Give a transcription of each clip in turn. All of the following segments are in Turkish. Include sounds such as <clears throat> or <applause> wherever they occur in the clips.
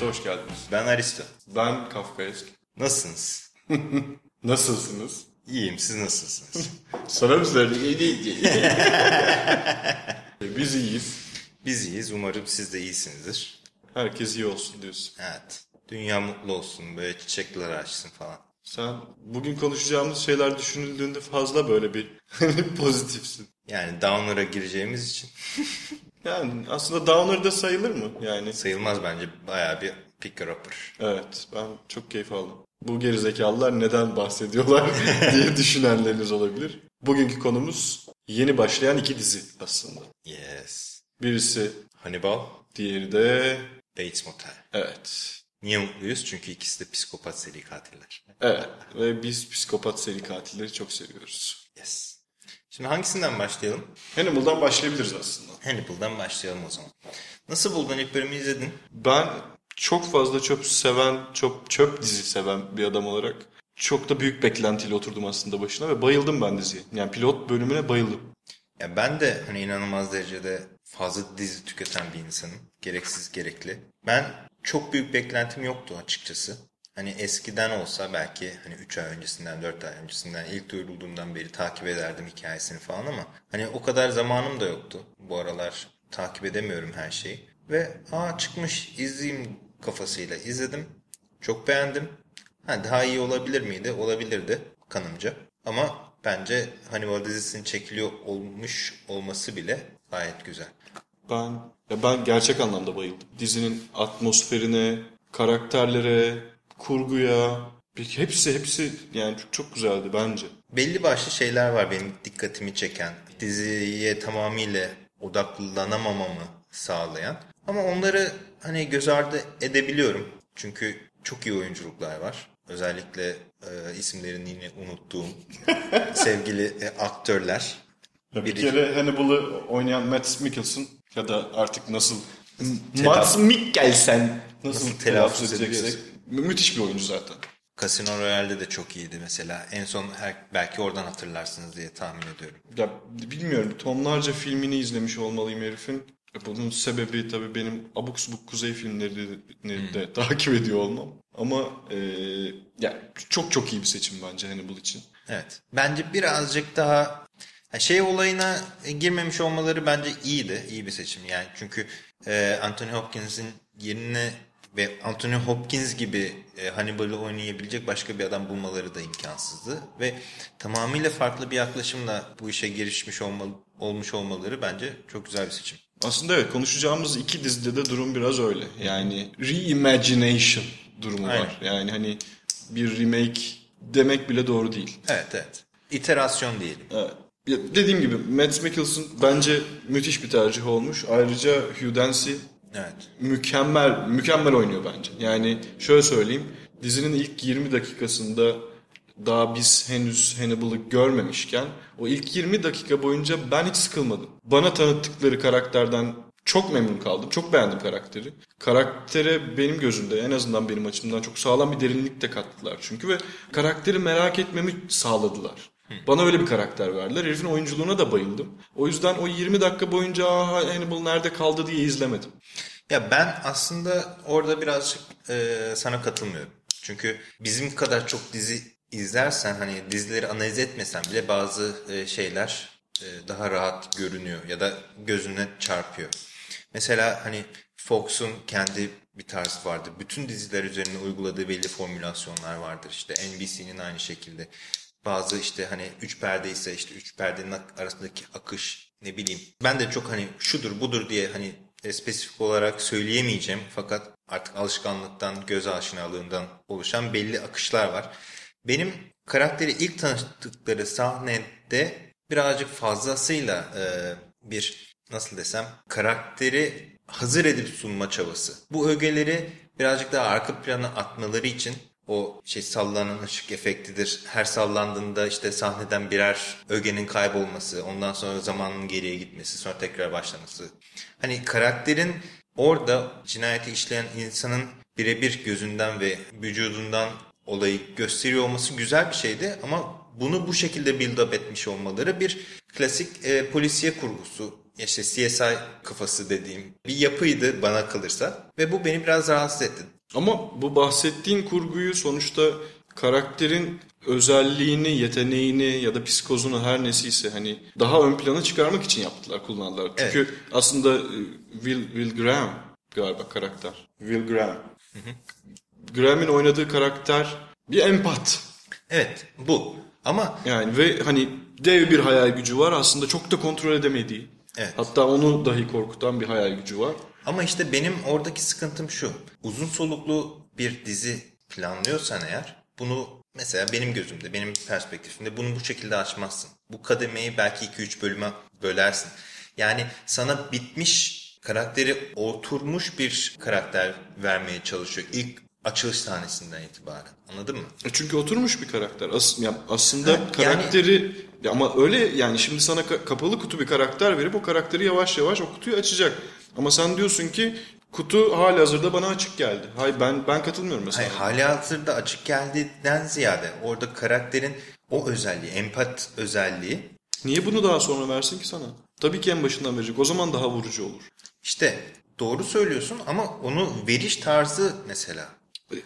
Podcast'a hoş geldiniz. Ben Aristo. Ben Kafkaesk. Nasılsınız? <laughs> Nasılsınız? İyiyim, siz nasılsınız? Sana mı söyledik? Biz iyiyiz. Biz iyiyiz, umarım siz de iyisinizdir. Herkes iyi olsun diyorsun. Evet, dünya mutlu olsun, böyle çiçekler açsın falan. Sen bugün konuşacağımız şeyler düşünüldüğünde fazla böyle bir <laughs> pozitifsin. Yani Downer'a gireceğimiz için <laughs> Yani aslında Downer'da sayılır mı? Yani sayılmaz bence bayağı bir picker upper. evet ben çok keyif aldım. Bu gerizekalılar neden bahsediyorlar <laughs> diye düşünenleriniz olabilir. Bugünkü konumuz yeni başlayan iki dizi aslında. Yes. Birisi Hannibal, diğeri de Bates Motel. evet Niye mutluyuz? Çünkü ikisi de psikopat seri katiller. Evet ve biz psikopat seri katilleri çok seviyoruz. Şimdi hangisinden başlayalım? Hannibal'dan başlayabiliriz aslında. Hannibal'dan başlayalım o zaman. Nasıl buldun ilk bölümü izledin? Ben çok fazla çöp seven, çöp, çöp dizi seven bir adam olarak çok da büyük beklentiyle oturdum aslında başına ve bayıldım ben diziye. Yani pilot bölümüne bayıldım. Ya ben de hani inanılmaz derecede fazla dizi tüketen bir insanım. Gereksiz gerekli. Ben çok büyük beklentim yoktu açıkçası. Hani eskiden olsa belki hani 3 ay öncesinden 4 ay öncesinden ilk duyurulduğundan beri takip ederdim hikayesini falan ama hani o kadar zamanım da yoktu. Bu aralar takip edemiyorum her şeyi. Ve aa çıkmış izleyeyim kafasıyla izledim. Çok beğendim. Ha, daha iyi olabilir miydi? Olabilirdi kanımca. Ama bence Hannibal dizisinin çekiliyor olmuş olması bile gayet güzel. Ben ya ben gerçek anlamda bayıldım. Dizinin atmosferine, karakterlere, kurguya, hepsi hepsi yani çok, çok güzeldi bence. Belli başlı şeyler var benim dikkatimi çeken, diziye tamamıyla odaklanamamamı sağlayan. Ama onları hani göz ardı edebiliyorum. Çünkü çok iyi oyunculuklar var. Özellikle e, isimlerini yine unuttuğum <laughs> sevgili e, aktörler. Ya bir Biri- kere Hannibal'ı oynayan Matt Mikkelsen ya da artık nasıl Matt Mikkelsen nasıl, Nasıl telaffuz edeceksek müthiş bir oyuncu zaten. Casino Royale'de de çok iyiydi mesela. En son her, belki oradan hatırlarsınız diye tahmin ediyorum. Ya bilmiyorum tonlarca filmini izlemiş olmalıyım herifin. E, Bunun sebebi tabii benim abuk subuk kuzey filmlerini de <laughs> takip ediyor olmam. Ama e, ya çok çok iyi bir seçim bence Hannibal için. Evet. Bence birazcık daha ha, şey olayına girmemiş olmaları bence iyiydi. İyi bir seçim yani. Çünkü e, Anthony Hopkins'in yerine ve Anthony Hopkins gibi e, Hannibal'ı oynayabilecek başka bir adam bulmaları da imkansızdı. Ve tamamıyla farklı bir yaklaşımla bu işe girişmiş olmalı, olmuş olmaları bence çok güzel bir seçim. Aslında evet konuşacağımız iki dizide de durum biraz öyle. Yani reimagination durumu Aynen. var. Yani hani bir remake demek bile doğru değil. Evet evet. İterasyon diyelim. Evet. Dediğim gibi Matt Mikkelsen bence müthiş bir tercih olmuş. Ayrıca Hugh Dancy Evet. mükemmel mükemmel oynuyor bence. Yani şöyle söyleyeyim. Dizinin ilk 20 dakikasında daha biz henüz Hannibal'ı görmemişken o ilk 20 dakika boyunca ben hiç sıkılmadım. Bana tanıttıkları karakterden çok memnun kaldım. Çok beğendim karakteri. Karaktere benim gözümde en azından benim açımdan çok sağlam bir derinlik de kattılar çünkü ve karakteri merak etmemi sağladılar. Bana öyle bir karakter verdiler. Herifin oyunculuğuna da bayıldım. O yüzden o 20 dakika boyunca "Aa, Hannibal nerede kaldı diye izlemedim. Ya ben aslında orada birazcık e, sana katılmıyorum. Çünkü bizim kadar çok dizi izlersen hani dizileri analiz etmesen bile bazı e, şeyler e, daha rahat görünüyor ya da gözüne çarpıyor. Mesela hani Fox'un kendi bir tarzı vardır. Bütün diziler üzerine uyguladığı belli formülasyonlar vardır. İşte NBC'nin aynı şekilde. Bazı işte hani üç perde ise işte üç perdenin ak- arasındaki akış ne bileyim. Ben de çok hani şudur budur diye hani spesifik olarak söyleyemeyeceğim. Fakat artık alışkanlıktan, göz aşinalığından oluşan belli akışlar var. Benim karakteri ilk tanıştıkları sahnede birazcık fazlasıyla e, bir nasıl desem karakteri hazır edip sunma çabası. Bu ögeleri birazcık daha arka plana atmaları için o şey sallanan ışık efektidir. Her sallandığında işte sahneden birer ögenin kaybolması, ondan sonra zamanın geriye gitmesi, sonra tekrar başlaması. Hani karakterin orada cinayeti işleyen insanın birebir gözünden ve vücudundan olayı gösteriyor olması güzel bir şeydi ama bunu bu şekilde build up etmiş olmaları bir klasik e, polisiye kurgusu işte CSI kafası dediğim bir yapıydı bana kalırsa. Ve bu beni biraz rahatsız etti. Ama bu bahsettiğin kurguyu sonuçta karakterin özelliğini, yeteneğini ya da psikozunu her nesiyse hani daha ön plana çıkarmak için yaptılar, kullandılar. Çünkü Evet. aslında e, Will, Will Graham galiba karakter. Will Graham. Graham'in oynadığı karakter bir empat. Evet bu. Ama Yani ve hani dev bir hayal gücü var aslında çok da kontrol edemediği. Evet. Hatta onu dahi korkutan bir hayal gücü var. Ama işte benim oradaki sıkıntım şu. Uzun soluklu bir dizi planlıyorsan eğer bunu mesela benim gözümde, benim perspektifimde bunu bu şekilde açmazsın. Bu kademeyi belki 2-3 bölüme bölersin. Yani sana bitmiş karakteri oturmuş bir karakter vermeye çalışıyor. İlk açılış sahnesinden itibaren. Anladın mı? E Çünkü oturmuş bir karakter. As, ya aslında Ha, yani- karakteri ya ama öyle yani şimdi sana ka- kapalı kutu bir karakter verip o karakteri yavaş yavaş o kutuyu açacak. Ama sen diyorsun ki kutu hali hazırda bana açık geldi. Hayır ben ben katılmıyorum mesela. Hayır, hali hazırda açık geldiğinden ziyade orada karakterin o özelliği, empat özelliği Niye bunu daha sonra versin ki sana? Tabii ki en başından verecek. O zaman daha vurucu olur. işte doğru söylüyorsun ama onu veriş tarzı mesela.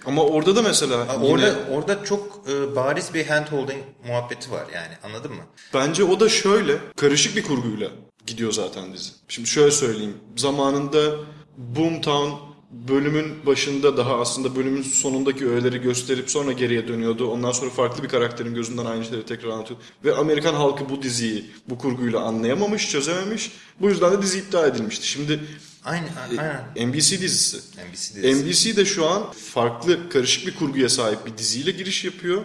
Ama orada da mesela yine- Orada orada çok e, bariz bir hand holding muhabbeti var yani anladın mı? Bence o da şöyle karışık bir kurguyla gidiyor zaten dizi. Şimdi şöyle söyleyeyim. Zamanında Boomtown bölümün başında daha aslında bölümün sonundaki öğeleri gösterip sonra geriye dönüyordu. Ondan sonra farklı bir karakterin gözünden aynı şeyleri tekrar anlatıyor. Ve Amerikan halkı bu diziyi bu kurguyla anlayamamış, çözememiş. Bu yüzden de dizi iptal edilmişti. Şimdi Aynı aynen. NBC dizisi. NBC dizisi. NBC de şu an farklı karışık bir kurguya sahip bir diziyle giriş yapıyor.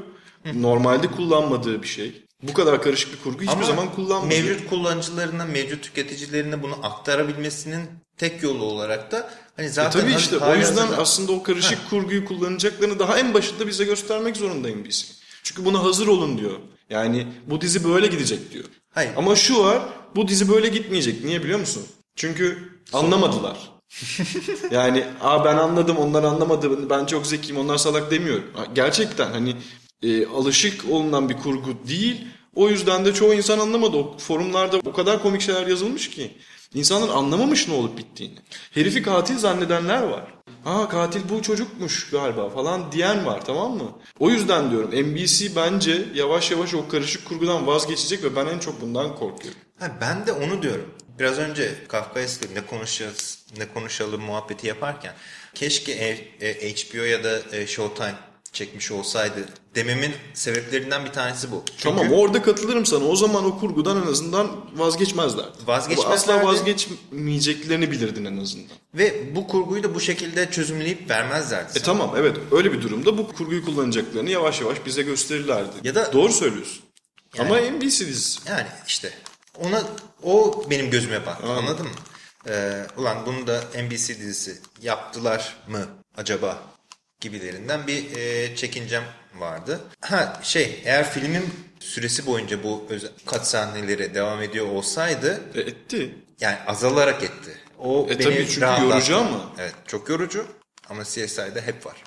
Normalde kullanmadığı bir şey. Bu kadar karışık bir kurgu hiçbir Ama zaman kullanmadı. Mevcut kullanıcılarına, mevcut tüketicilerine bunu aktarabilmesinin tek yolu olarak da hani E zaten tabii hani işte o yüzden hazırda- aslında o karışık kurguyu kullanacaklarını daha en başında bize göstermek zorunda NBC. Çünkü buna hazır olun diyor. Yani bu dizi böyle gidecek diyor. Hayır. Ama şu var bu dizi böyle gitmeyecek. Niye biliyor musun? Çünkü anlamadılar. <laughs> yani Aa ben anladım onlar anlamadı ben çok zekiyim onlar salak demiyorum. Gerçekten hani e, alışık olunan bir kurgu değil. O yüzden de çoğu insan anlamadı. O forumlarda o kadar komik şeyler yazılmış ki. İnsanlar anlamamış ne olup bittiğini. Herifi katil zannedenler var. Aa katil bu çocukmuş galiba falan diyen var tamam mı? O yüzden diyorum NBC bence yavaş yavaş o karışık kurgudan vazgeçecek ve ben en çok bundan korkuyorum. Ha, ben de onu diyorum. Biraz önce Kafkaes'te ne konuşacağız, ne konuşalım muhabbeti yaparken keşke HBO ya da e, Showtime çekmiş olsaydı dememin sebeplerinden bir tanesi bu. Çünkü Tamam orada katılırım sana. O zaman o kurgudan en azından vazgeçmezler. Vazgeçmezlerdi. Asla vazgeçmeyeceklerini bilirdin en azından. ve bu kurguyu da bu şekilde çözümleyip vermezlerdi. E sana. tamam evet öyle bir durumda bu kurguyu kullanacaklarını yavaş yavaş bize gösterirlerdi. Ya da- Doğru söylüyorsun. Yani- Ama NBC dizisi. Yani işte ona o benim gözüme battı anladın mı? Ee, ulan bunu da NBC dizisi yaptılar mı acaba gibilerinden bir e, çekincem vardı. Ha şey eğer filmin süresi boyunca bu kat sahneleri devam ediyor olsaydı E, etti. yani azalarak etti. O E beni tabii çünkü yorucu ama. Evet çok yorucu ama CSI'de hep var.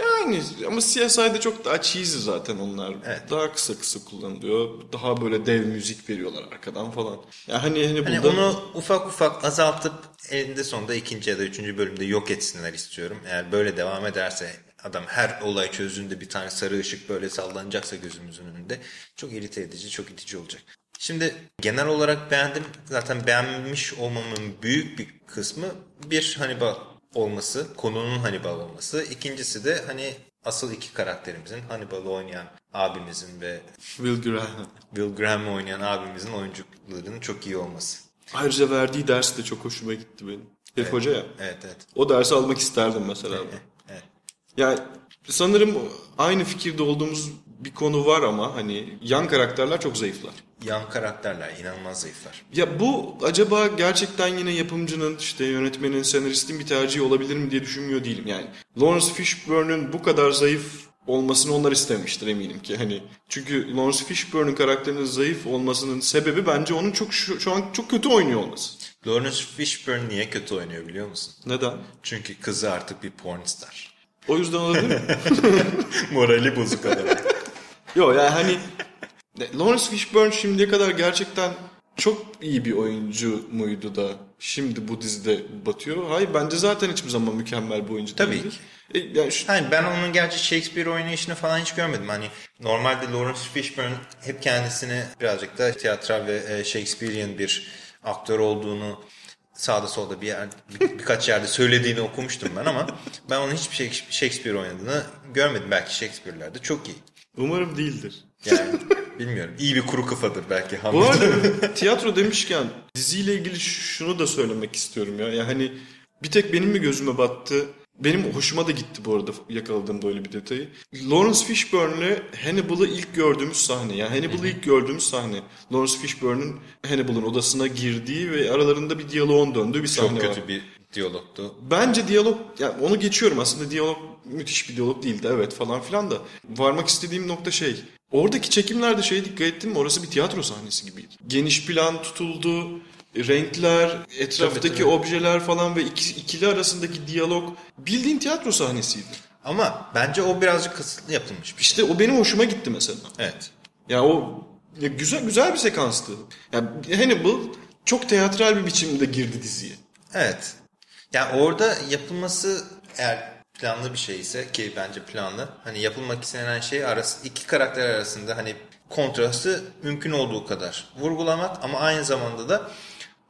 Yani ama CSI'de çok daha cheesy zaten onlar. Evet. Daha kısa kısa kullanılıyor. Daha böyle dev müzik veriyorlar arkadan falan. Ya hani hani Hani onu ufak ufak azaltıp elinde sonunda ikinci ya da üçüncü bölümde yok etsinler istiyorum. Eğer böyle devam ederse adam her olay çözüldüğünde bir tane sarı ışık böyle sallanacaksa gözümüzün önünde çok irite edici, çok itici olacak. Şimdi genel olarak beğendim. Zaten beğenmiş olmamın büyük bir kısmı bir Hannibal olması, konunun Hannibal olması. İkincisi de hani asıl iki karakterimizin Hannibal'ı oynayan abimizin ve Will Graham. Will Graham'ı oynayan abimizin oyuncularının çok iyi olması. Ayrıca verdiği ders de çok hoşuma gitti benim. Herif hoca ya. Evet evet. O dersi almak isterdim mesela. ben. evet. Yani sanırım aynı fikirde olduğumuz bir konu var ama hani yan karakterler çok zayıflar. Yan karakterler inanılmaz zayıflar. Ya bu acaba gerçekten yine yapımcının, işte yönetmenin, senaristin bir tercihi olabilir mi diye düşünmüyor değilim. Yani Lawrence Fishburne'ın bu kadar zayıf olmasını onlar istemiştir eminim ki. Hani çünkü Lawrence Fishburne'ın karakterinin zayıf olmasının sebebi bence onun çok şu, şu an çok kötü oynuyor olması. Lawrence Fishburne niye kötü oynuyor biliyor musun? Neden? Çünkü kızı artık bir pornstar. O yüzden olabilir mi? <laughs> Morali bozuk adam. Yok yani hani Lawrence Fishburne şimdiye kadar gerçekten çok iyi bir oyuncu muydu da şimdi bu dizide batıyor? Hayır bence zaten hiçbir zaman mükemmel bir oyuncu Tabii değildi. ki. E, yani şu- Hani ben onun gerçi Shakespeare oynayışını falan hiç görmedim. Hani normalde Lawrence Fishburne hep kendisini birazcık da tiyatral ve e, Shakespearean bir aktör olduğunu sağda solda bir yer, bir- birkaç yerde söylediğini okumuştum ben ama ben onun hiçbir şey Shakespeare oynadığını görmedim. Belki Shakespeare'lerde çok iyi. umarım değildir. Yani bilmiyorum. İyi bir kuru kafadır belki Bu arada <laughs> tiyatro demişken diziyle ilgili şunu da söylemek istiyorum ya. Yani hani bir tek benim mi gözüme battı? Benim hoşuma da gitti bu arada yakaladığım böyle bir detayı. Lawrence Fishburne'le Hannibal'ı ilk gördüğümüz sahne. Yani Hannibal'ı ilk gördüğümüz sahne. Lawrence Fishburne'ın Hannibal'ın odasına girdiği ve aralarında bir diyaloğun döndüğü bir sahne Çok var. kötü bir diyalogtu. Bence diyalog, yani onu geçiyorum aslında diyalog müthiş bir diyalog değildi evet falan filan da. Varmak istediğim nokta şey, oradaki çekimlerde şeye dikkat ettin mi orası bir tiyatro sahnesi gibiydi. Geniş plan tutuldu, renkler, etraftaki Tabii, tabii. objeler falan ve iki, ikili arasındaki diyalog bildiğin tiyatro sahnesiydi. Ama bence o birazcık kısıtlı yapılmış bir şey. İşte o benim hoşuma gitti mesela. Evet. Ya o ya güzel güzel bir sekanstı. Ya Hannibal çok teatral bir biçimde girdi diziye. Evet. Yani orada yapılması eğer planlı bir şey ise ki bence planlı. Hani yapılmak istenen şey arası iki karakter arasında hani kontrastı mümkün olduğu kadar vurgulamak ama aynı zamanda da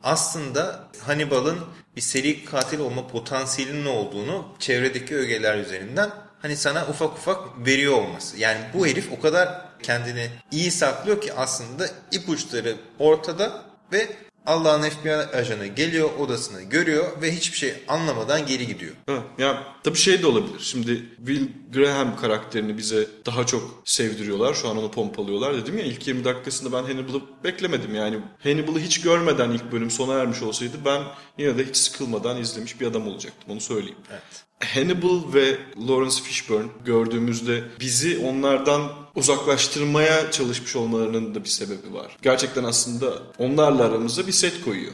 aslında Hannibal'ın bir seri katil olma potansiyelinin olduğunu çevredeki ögeler üzerinden hani sana ufak ufak veriyor olması. Yani bu herif o kadar kendini iyi saklıyor ki aslında ipuçları ortada ve Allah'ın FBI ajanı geliyor odasını görüyor ve hiçbir şey anlamadan geri gidiyor. Ha, ya tabii şey de olabilir. Şimdi Will Graham karakterini bize daha çok sevdiriyorlar. Şu an onu pompalıyorlar. Dedim ya ilk 20 dakikasında ben Hannibal'ı beklemedim. Yani Hannibal'ı hiç görmeden ilk bölüm sona ermiş olsaydı ben yine de hiç sıkılmadan izlemiş bir adam olacaktım. Onu söyleyeyim. Evet. Hannibal ve Lawrence Fishburne gördüğümüzde bizi onlardan uzaklaştırmaya çalışmış olmalarının da bir sebebi var. Gerçekten aslında onlarla aramıza bir set koyuyor.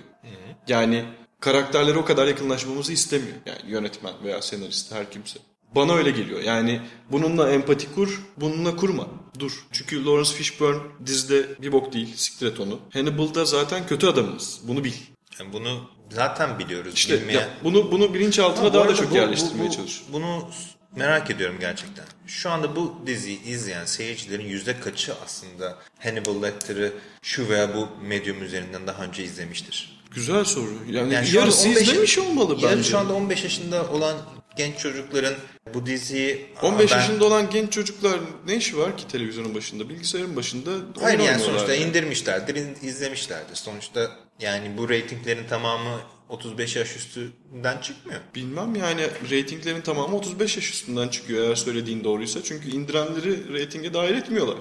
Yani karakterlere o kadar yakınlaşmamızı istemiyor. Yani yönetmen veya senarist her kimse. Bana öyle geliyor. Yani bununla empati kur, bununla kurma. Dur. Çünkü Lawrence Fishburne dizide bir bok değil. Siktir et onu. Hannibal'da zaten kötü adamımız. Bunu bil. Yani bunu zaten biliyoruz. İşte bilmeyen- ya bunu bunu bilinçaltına daha da çok bu- yerleştirmeye bu- bu- çalışıyor. Bunu merak ediyorum gerçekten. Şu anda bu diziyi izleyen seyircilerin yüzde kaçı aslında Hannibal Lecter'ı şu veya bu medyum üzerinden daha önce izlemiştir? Güzel soru. Yani, Yani yarısı 15 izlemiş olmalı yarı bence. şu anda 15 yaşında olan genç çocukların bu diziyi... 15 Aa, ben- yaşında olan genç çocuklar ne işi var ki televizyonun başında? Bilgisayarın başında Hayır yani sonuçta yani. indirmişlerdir, in- izlemişlerdir. Sonuçta yani bu reytinglerin tamamı 35 yaş üstünden çıkmıyor. Bilmem yani reytinglerin tamamı 35 yaş üstünden çıkıyor eğer söylediğin doğruysa. Çünkü indirenleri reytinge dahil etmiyorlar.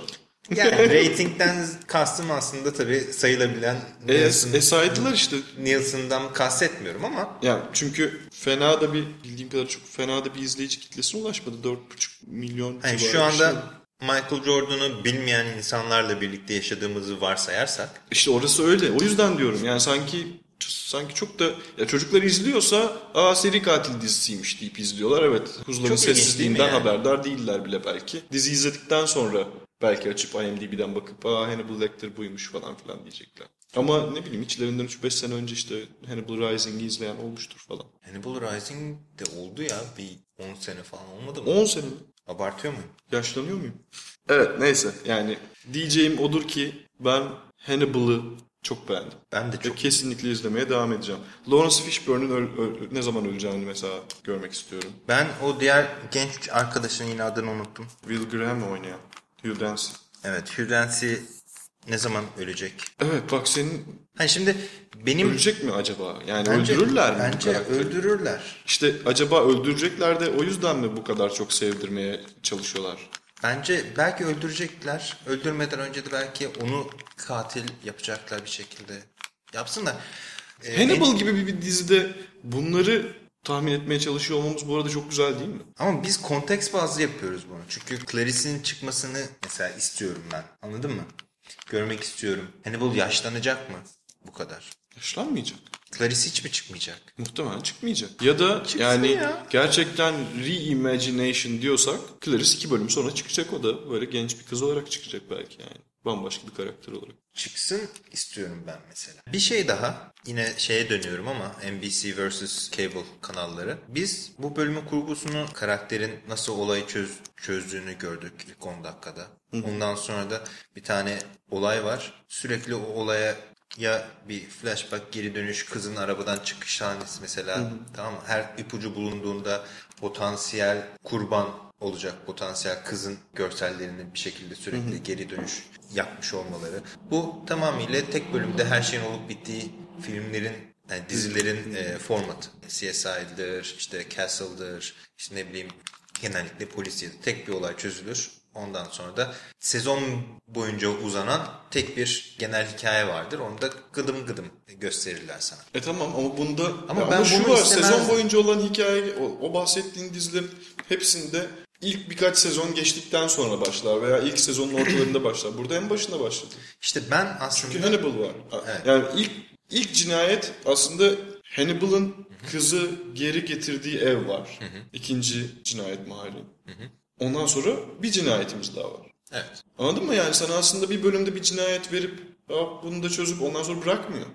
Yani <laughs> reytingden kastım aslında tabii sayılabilen E, Nielsen, e saydılar işte. Nielsen'dan kastetmiyorum ama Yani çünkü fena da bir bildiğim kadar çok fena da bir izleyici kitlesine ulaşmadı. 4,5 milyon civarı şu anda şey. Michael Jordan'ı bilmeyen insanlarla birlikte yaşadığımızı varsayarsak İşte orası öyle. O yüzden diyorum yani sanki sanki çok da ya çocuklar izliyorsa aa seri katil dizisiymiş deyip izliyorlar. Evet kuzuların ilginç değil sessizliğinden yani? haberdar değiller bile belki. Dizi izledikten sonra belki açıp IMDb'den bakıp aa Hannibal Lecter buymuş falan filan diyecekler. Ama ne bileyim içlerinden 3-5 sene önce işte Hannibal Rising'i izleyen olmuştur falan. Hannibal Rising de oldu ya bir 10 sene falan olmadı mı? 10 sene mi? Abartıyor muyum? Yaşlanıyor muyum? Evet neyse yani diyeceğim odur ki ben Hannibal'ı çok beğendim. Ben de Ve çok kesinlikle izlemeye devam edeceğim. Lawrence Fishburne'ın ne zaman öleceğini mesela görmek istiyorum. ben o diğer genç arkadaşın yine adını unuttum. Will Graham oynayan. Hugh Dancy. Evet Hugh Dancy ne zaman ölecek? Evet bak senin Hani şimdi benim ölecek mi acaba? Yani Bence- öldürürler mi? Bence öldürürler. İşte acaba öldürecekler de o yüzden mi bu kadar çok sevdirmeye çalışıyorlar? Bence belki öldürecekler. Öldürmeden önce de belki onu katil yapacaklar bir şekilde. Yapsınlar. Ee, Hannibal en- gibi bir, bir dizide bunları tahmin etmeye çalışıyor olmamız bu arada çok güzel değil mi? Ama biz konteks bazlı yapıyoruz bunu. Çünkü Clarice'in çıkmasını mesela istiyorum ben. Anladın mı? Görmek istiyorum. Hannibal yaşlanacak mı? Bu kadar. Yaşlanmayacak. Clarice hiç mi çıkmayacak? Muhtemelen çıkmayacak. Ya da yani ya. gerçekten reimagination diyorsak Clarice iki bölüm sonra çıkacak o da böyle genç bir kız olarak çıkacak belki yani. Bambaşka bir karakter olarak. çıksın istiyorum ben mesela. Bir şey daha yine şeye dönüyorum ama NBC vs. Cable kanalları. Biz bu bölümün kurgusunu karakterin nasıl olayı çöz, çözdüğünü gördük ilk 10 dakikada. Ondan sonra da bir tane olay var. Sürekli o olaya ya bir flashback geri dönüş kızın arabadan çıkış sahnesi mesela tamam mı? Her ipucu bulunduğunda potansiyel kurban olacak potansiyel kızın görsellerini bir şekilde sürekli geri dönüş yapmış olmaları. Bu tamamıyla tek bölümde her şeyin olup bittiği filmlerin yani dizilerin e, formatı. CSI'dir, işte Castle'dır, işte ne bileyim genellikle polisiyedir. Tek bir olay çözülür. Ondan sonra da sezon boyunca uzanan tek bir genel hikaye vardır. Onu da gıdım gıdım gösterirler sana. E tamam ama bunda Ama ama ben şu bunu var istemezdim. sezon boyunca olan hikaye o, o bahsettiğin dizilerin hepsinde ilk birkaç sezon geçtikten sonra başlar veya ilk sezonun ortalarında <clears throat> başlar. Burada en başında başladı. İşte ben aslında... Çünkü Hannibal var. Evet. Yani ilk ilk cinayet aslında Hannibal'ın kızı geri getirdiği ev var. İkinci cinayet mahalli. Ondan sonra bir cinayetimiz daha var. Evet. Anladın mı yani sana aslında bir bölümde bir cinayet verip "Aa, bunu da çözüp ondan sonra bırakmıyor.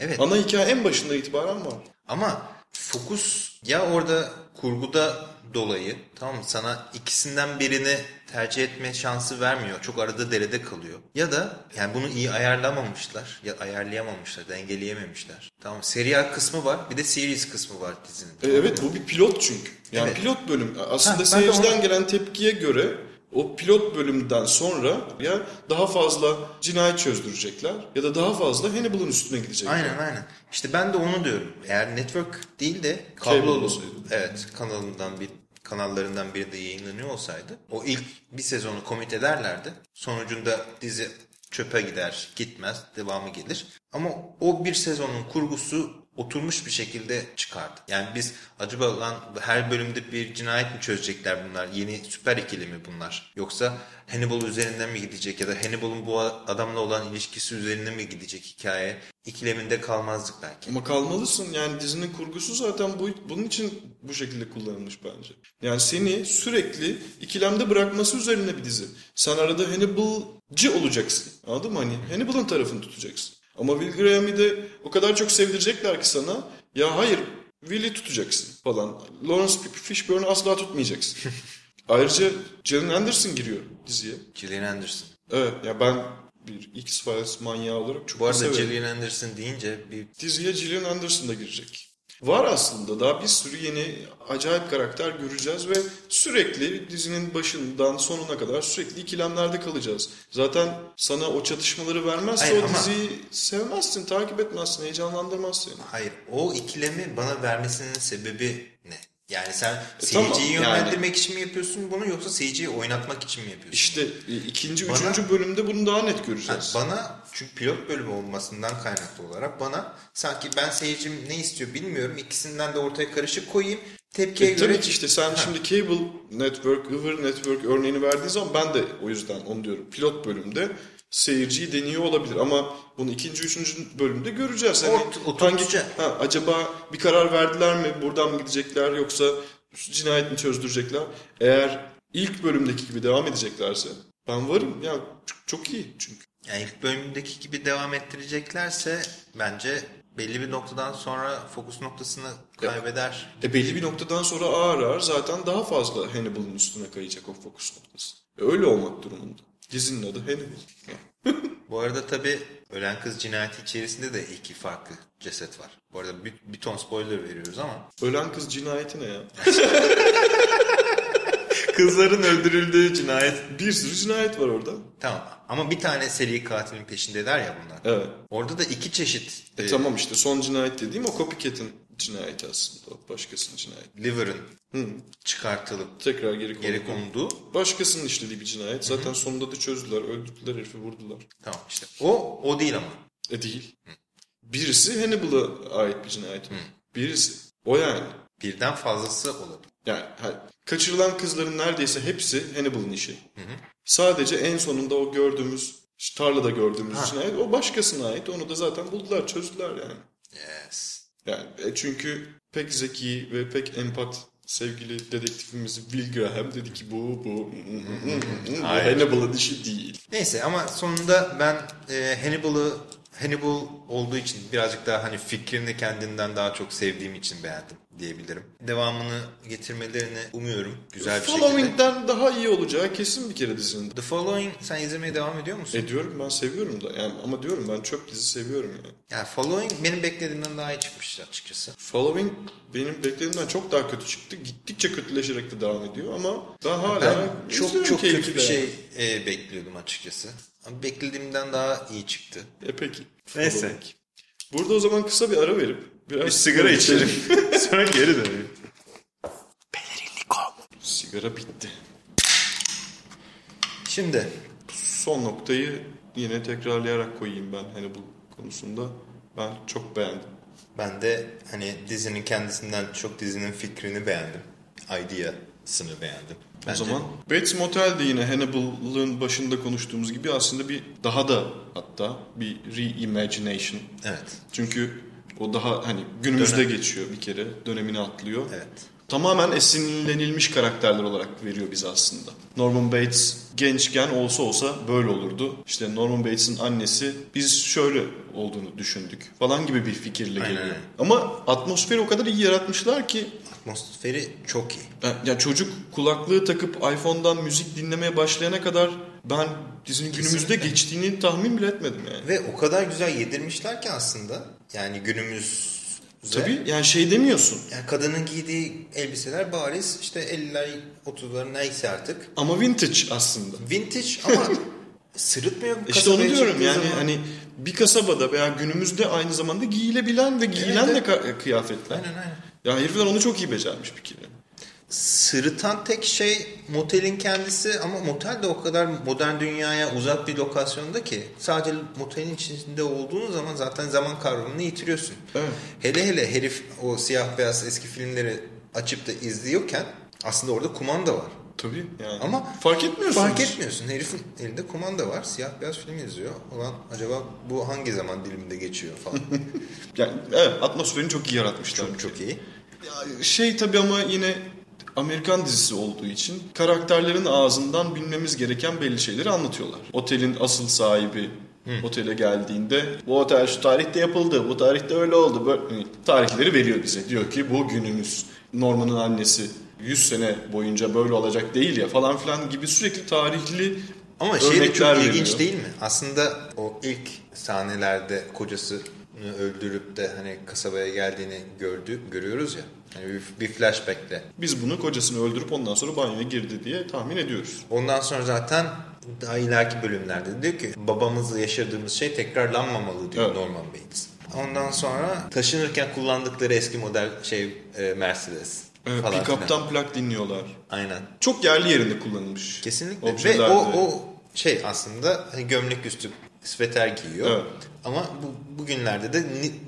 Evet. Ana hikaye en başında itibaren var. Ama fokus ya orada kurguda dolayı tamam sana ikisinden birini tercih etme şansı vermiyor. Çok arada derede kalıyor. Ya da yani bunu iyi ayarlamamışlar ya ayarlayamamışlar, dengeleyememişler. Tamam serial kısmı var bir de series kısmı var dizinin. E, evet bu bir pilot çünkü. Yani Evet. pilot bölüm. Aslında Ha, seyirciden onu- gelen tepkiye göre o pilot bölümden sonra ya daha fazla cinayet çözdürecekler ya da daha fazla Hannibal'ın üstüne gidecekler. Aynen aynen. İşte ben de onu diyorum. Eğer network değil de Cable kablolu olsaydı. evet kanalından bir kanallarından biri de yayınlanıyor olsaydı o ilk bir sezonu komit ederlerdi. Sonucunda dizi çöpe gider, gitmez, devamı gelir. Ama o bir sezonun kurgusu oturmuş bir şekilde çıkardı. Yani biz acaba lan her bölümde bir cinayet mi çözecekler bunlar? Yeni süper ikili mi bunlar? Yoksa Hannibal üzerinden mi gidecek ya da Hannibal'ın bu adamla olan ilişkisi üzerinden mi gidecek hikaye? İkileminde kalmazdık belki. Ama kalmalısın yani dizinin kurgusu zaten bu, bunun için bu şekilde kullanılmış bence. Yani seni sürekli ikilemde bırakması üzerine bir dizi. Sen arada Hannibal'cı olacaksın. Anladın mı? Hani Hannibal'ın tarafını tutacaksın. Ama Will Graham'i de o kadar çok sevdirecekler ki sana. Ya hayır Will'i tutacaksın falan. Lawrence Fishburne'ı asla tutmayacaksın. <laughs> Ayrıca Gillian Anderson giriyor diziye. Gillian Anderson. Evet ya ben bir X-Files manyağı olarak çok Bu arada severim. Gillian Anderson deyince bir Diziye Gillian Anderson da girecek. Var aslında daha bir sürü yeni acayip karakter göreceğiz ve sürekli dizinin başından sonuna kadar sürekli ikilemlerde kalacağız. Zaten sana o çatışmaları vermezse Hayır o ama- diziyi sevmezsin, takip etmezsin, heyecanlandırmaz seni. hayır o ikilemi bana vermesinin sebebi ne? Yani sen E, tamam, seyirciyi yani- yönlendirmek için mi yapıyorsun bunu yoksa seyirciyi oynatmak için mi yapıyorsun? İşte e, ikinci, Bana- üçüncü bölümde bunu daha net Ha, göreceğiz. bana çünkü pilot bölümü olmasından kaynaklı olarak bana sanki ben seyircim ne istiyor bilmiyorum ikisinden de ortaya karışık koyayım tepkiye E, göre tabii ki işte sen şimdi Cable Network, Hoover Network örneğini verdiğin zaman ben de o yüzden onu diyorum. Pilot bölümde seyirciyi deniyor olabilir ama bunu ikinci, üçüncü bölümde göreceğiz. Hani Ort- oturtacak. ha, acaba bir karar verdiler mi? Buradan mı gidecekler yoksa cinayet mi çözdürecekler? Eğer ilk bölümdeki gibi devam edeceklerse ben varım. Ya çok, çok iyi çünkü. yani ilk bölümdeki gibi devam ettireceklerse bence belli bir noktadan sonra fokus noktasını kaybeder. E belli bir noktadan sonra ağır ağır zaten daha fazla Hannibal'ın üstüne kayacak o fokus noktası. E, öyle olmak durumunda. Dizinin adı Hannibal. <laughs> Bu arada tabii ölen kız cinayeti içerisinde de iki farklı ceset var. Bu arada bir, bir ton spoiler veriyoruz ama. Ölen kız cinayeti ne ya? <laughs> Kızların öldürüldüğü cinayet. Bir sürü cinayet var orada. Tamam ama bir tane seri katilin peşindeler ya bunlar. Evet. Orada da iki çeşit E, e, tamam işte son cinayet dediğim o copycat'in cinayeti aslında. Başkasının cinayeti. liver'ın Hı. çıkartılıp Tekrar geri konuldu. geri konduğu. Başkasının işlediği bir cinayet. Zaten sonunda da çözdüler. Öldürdüler herifi vurdular. Tamam işte o o değil ama. E değil. Birisi Hannibal'a ait bir cinayet. Birisi. O yani. Birden fazlası olabilir. Yani ha- kaçırılan kızların neredeyse hepsi Hannibal'ın işi. Sadece en sonunda o gördüğümüz işte tarlada gördüğümüz Ha. cinayet o başkasına ait. Onu da zaten buldular, çözdüler yani. Yes. Yani e, çünkü pek zeki ve pek empat sevgili dedektifimiz Will Graham dedi ki bu bu bu. Hannibal'ın işi değil. Neyse ama sonunda ben e, Hannibal'ı Hannibal olduğu için birazcık daha hani fikrini kendinden daha çok sevdiğim için beğendim diyebilirim. Devamını getirmelerini umuyorum güzel bir şekilde. Following'den daha iyi olacağı kesin bir kere dizinin. The Following sen izlemeye devam ediyor musun? Ediyorum ben seviyorum da yani ama diyorum ben çöp dizi seviyorum yani. Yani Following benim beklediğimden daha iyi çıkmış açıkçası. Following benim beklediğimden çok daha kötü çıktı. Gittikçe kötüleşerek de devam ediyor ama daha hala Ben çok çok kötü bir şey e, bekliyordum açıkçası. Ama beklediğimden daha iyi çıktı. E peki. Neyse. Following. Burada o zaman kısa bir ara verip biraz Bir sigara içelim. <laughs> Sonra geri dönelim. Sigara bitti. Şimdi Son noktayı yine tekrarlayarak koyayım ben hani bu konusunda. Ben çok beğendim. ben de hani dizinin kendisinden çok dizinin fikrini beğendim. Idea'sını beğendim. O Bence zaman Bates Motel de yine Hannibal'ın başında konuştuğumuz gibi aslında bir daha da hatta bir reimagination. Evet. Çünkü o daha hani günümüzde Dönem. geçiyor bir kere. Dönemini atlıyor. Evet. Tamamen esinlenilmiş karakterler olarak veriyor bize aslında. Norman Bates gençken olsa olsa böyle olurdu. İşte Norman Bates'in annesi biz şöyle olduğunu düşündük falan gibi bir fikirle Aynen, geliyor. Ama atmosferi o kadar iyi yaratmışlar ki Atmosferi çok iyi. ya yani çocuk kulaklığı takıp iPhone'dan müzik dinlemeye başlayana kadar ben dizinin günümüzde geçtiğini tahmin bile etmedim yani. Ve o kadar güzel yedirmişler ki aslında. Yani günümüz Tabii yani şey demiyorsun. Yani kadının giydiği elbiseler bariz işte 50'ler 30'lar neyse artık. Ama vintage aslında. Vintage ama <laughs> sırıtmıyor. İşte onu diyorum yani zaman. hani bir kasabada veya günümüzde aynı zamanda giyilebilen ve giyilen Evet, de kıyafetler. Aynen aynen. Ya herifler onu çok iyi becermiş bir kere. Sırıtan tek şey motelin kendisi ama motel de o kadar modern dünyaya uzak bir lokasyonda ki sadece motelin içinde olduğun zaman zaten zaman kavramını yitiriyorsun. Evet. Hele hele herif o siyah beyaz eski filmleri açıp da izliyorken aslında orada kumanda var. Tabii yani. Ama fark etmiyorsunuz. Fark etmiyorsun. Herifin elinde kumanda var. Siyah beyaz film izliyor. Ulan acaba bu hangi zaman diliminde geçiyor falan. <laughs> Yani evet atmosferini çok iyi yaratmışlar. çok çok iyi. Ya şey tabii ama yine Amerikan dizisi olduğu için karakterlerin ağzından bilmemiz gereken belli şeyleri anlatıyorlar. Otelin asıl sahibi otele geldiğinde bu otel şu tarihte yapıldı, bu tarihte öyle oldu. Böyle, hani tarihleri veriyor bize. Diyor ki bu günümüz. Norman'ın annesi 100 sene boyunca böyle olacak değil ya falan filan gibi sürekli tarihli Ama şey de çok örnekler ilginç veriyor. değil mi? Aslında o ilk sahnelerde kocasını öldürüp de hani kasabaya geldiğini gördü, görüyoruz ya. Hani bir, bir flashback'le. Biz bunu kocasını öldürüp ondan sonra banyoya girdi diye tahmin ediyoruz. Ondan sonra zaten daha ileriki bölümlerde diyor ki babamızla yaşadığımız şey tekrarlanmamalı diyor Evet. Norman Bates. Ondan sonra taşınırken kullandıkları eski model şey e, Mercedes Evet. Pick-up'tan plak dinliyorlar. Aynen. Çok yerli yerinde kullanılmış. Kesinlikle. Ve Objelerde. o, o şey aslında hani gömlek üstü sveter giyiyor. Evet. Ama bu, bugünlerde de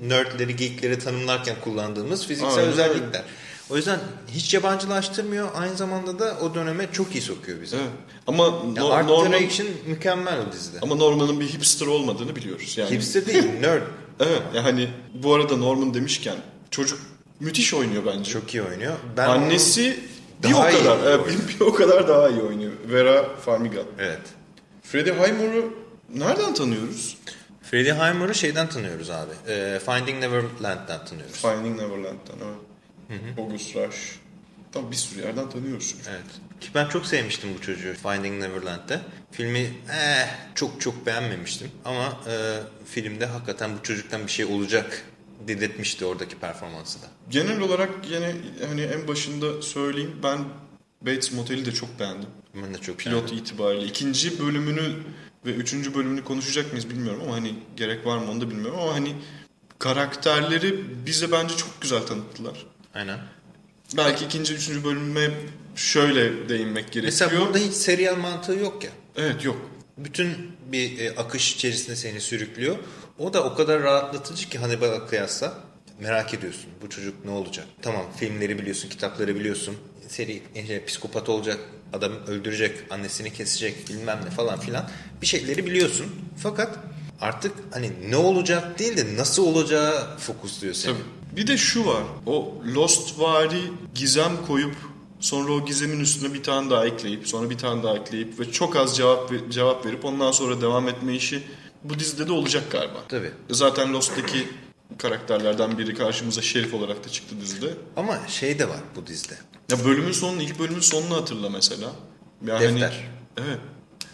nerdleri, geekleri tanımlarken kullandığımız fiziksel Aynen özellikler. O yüzden hiç yabancılaştırmıyor. Aynı zamanda da o döneme çok iyi sokuyor bizi. Evet. Ama Yani no- art Norman, direction mükemmel o dizide. ama Norman'ın bir hipster olmadığını biliyoruz. Yani, Hipster değil, <laughs> nerd. Evet. Yani bu arada Norman demişken çocuk müthiş oynuyor bence. Çok iyi oynuyor. Ben Annesi bir o kadar, bir, bir o kadar daha iyi oynuyor. Vera Farmiga. Evet. Freddie Highmore'u nereden tanıyoruz? Freddie Highmore'u şeyden tanıyoruz abi. Ee, Finding Neverland'den tanıyoruz. Finding Neverland'dan evet. August Rush. Tam bir sürü yerden tanıyoruz. çocuğu. Evet. Ki ben çok sevmiştim bu çocuğu Finding Neverland'de. Filmi eh, çok çok beğenmemiştim. Ama e, filmde hakikaten bu çocuktan bir şey olacak dedirtmişti oradaki performansı da. Genel olarak yine hani en başında söyleyeyim ben Bates Motel'i de çok beğendim. Ben de çok Pilot beğendim. itibariyle. ikinci bölümünü ve üçüncü bölümünü konuşacak mıyız bilmiyorum ama hani gerek var mı onu da bilmiyorum ama hani karakterleri bize bence çok güzel tanıttılar. Aynen. Belki ikinci, üçüncü bölüme şöyle değinmek gerekiyor. Mesela burada hiç serial mantığı yok ya. Evet yok. Bütün bir e, akış içerisinde seni sürüklüyor. O da o kadar rahatlatıcı ki Hannibal'a kıyasla. Merak ediyorsun bu çocuk ne olacak? Tamam filmleri biliyorsun, kitapları biliyorsun. Seri işte, psikopat olacak, adam öldürecek, annesini kesecek bilmem ne falan filan. Bir şeyleri biliyorsun. Fakat artık hani ne olacak değil de nasıl olacağı fokusluyor seni. Tabii. Bir de şu var. O Lost vari gizem koyup sonra o gizemin üstüne bir tane daha ekleyip sonra bir tane daha ekleyip ve çok az cevap cevap verip ondan sonra devam etme işi bu dizide de olacak galiba. Tabii. Zaten Lost'taki karakterlerden biri karşımıza Şerif olarak da çıktı dizide. Ama şey de var bu dizide. Ya bölümün sonunu, ilk bölümün sonunu hatırla mesela. Yani Defter. Hani, evet.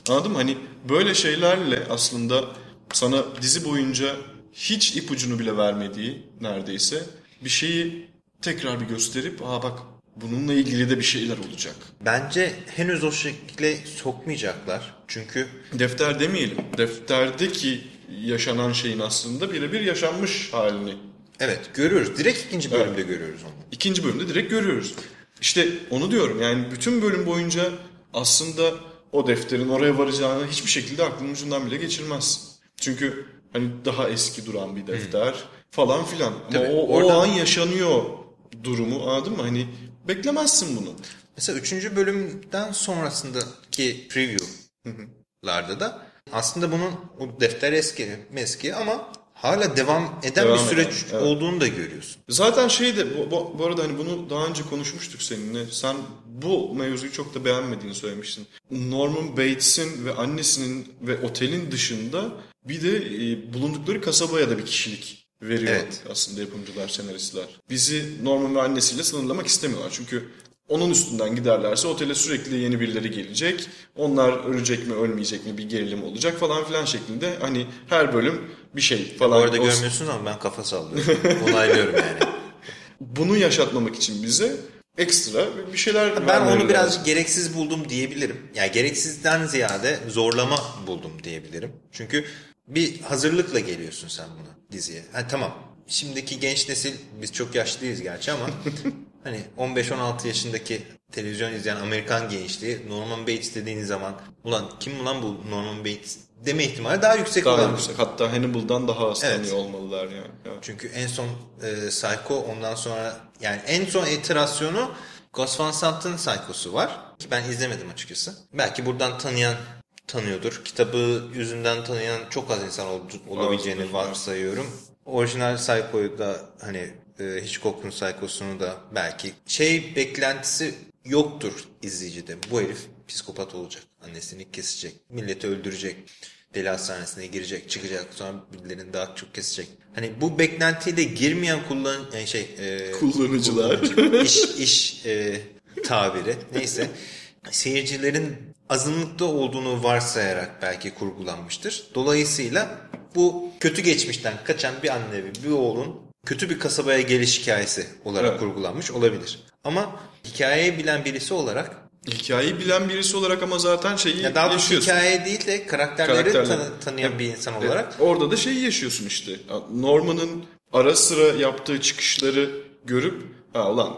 Anladın mı? Hani böyle şeylerle aslında sana dizi boyunca hiç ipucunu bile vermediği neredeyse bir şeyi tekrar bir gösterip aa bak bununla ilgili de bir şeyler olacak. Bence henüz o şekilde sokmayacaklar. Çünkü Defter demeyelim. Defterdeki yaşanan şeyin aslında birebir yaşanmış halini. evet görüyoruz. Direkt ikinci bölümde görüyoruz onu. İkinci bölümde direkt görüyoruz. İşte onu diyorum yani bütün bölüm boyunca aslında o defterin oraya varacağını hiçbir şekilde aklının ucundan bile geçirmez. Çünkü hani daha eski duran bir defter falan filan. Ama Tabii, o, o orada- an yaşanıyor durumu anladın mı? Hani beklemezsin bunu. Mesela üçüncü bölümden sonrasındaki preview'larda da aslında bunun o defter eski eski ama hala devam eden Devam bir süreç eden, evet. olduğunu da görüyorsun. Zaten şey de bu, bu, bu arada hani bunu daha önce konuşmuştuk seninle. Sen bu mevzuyu çok da beğenmediğini söylemiştin. Norman Bates'in ve annesinin ve otelin dışında bir de e, bulundukları kasabaya da bir kişilik veriyor Evet. aslında yapımcılar, senaristler. Bizi Norman ve annesiyle sınırlamak istemiyorlar. Çünkü onun üstünden giderlerse otele sürekli yeni birileri gelecek. Onlar ölecek mi ölmeyecek mi bir gerilim olacak falan filan şeklinde. Hani her bölüm bir şey Bu falan. arada O- görmüyorsunuz ama ben kafa sallıyorum. Onaylıyorum yani. <laughs> bunu yaşatmamak için bize ekstra bir şeyler Ben onu lazım. birazcık gereksiz buldum diyebilirim. Yani gereksizden ziyade zorlama buldum diyebilirim. Çünkü bir hazırlıkla geliyorsun sen buna diziye. Ha, tamam şimdiki genç nesil biz çok yaşlıyız gerçi ama <laughs> hani 15-16 yaşındaki televizyon izleyen Amerikan gençliği Norman Bates dediğiniz zaman ulan kim ulan bu Norman Bates deme ihtimali daha yüksek daha olan. yüksek. Hatta Hannibal'dan daha az Evet. tanıyor olmalılar yani. Evet. Çünkü en son e, Psycho ondan sonra yani en son iterasyonu Gus Van Sant'ın Psycho'su var. Ki ben izlemedim açıkçası. Belki buradan tanıyan tanıyordur. Kitabı yüzünden tanıyan çok az insan oldu, olabileceğini varsayıyorum. Orijinal Psycho'yu da hani e, Hitchcock'un Psycho'sunu da belki şey beklentisi yoktur izleyicide. Bu herif psikopat olacak. Annesini kesecek. Milleti öldürecek. Deli hastanesine girecek, çıkacak. Sonra birilerini daha çok kesecek. Hani bu beklentiyle girmeyen kullan yani şey e, Kullanıcılar. iş <laughs> iş e, tabiri neyse seyircilerin azınlıkta olduğunu varsayarak belki kurgulanmıştır. Dolayısıyla bu kötü geçmişten kaçan bir anne ve bir oğlun kötü bir kasabaya geliş hikayesi olarak Evet. kurgulanmış olabilir. Ama hikayeyi bilen birisi olarak Hikayeyi bilen birisi olarak ama zaten şeyi ya daha yaşıyorsun. hikaye değil de karakterleri Karakterleri. tanı- tanıyan bir insan olarak Orada da şeyi yaşıyorsun işte. Norman'ın ara sıra yaptığı çıkışları görüp ha ulan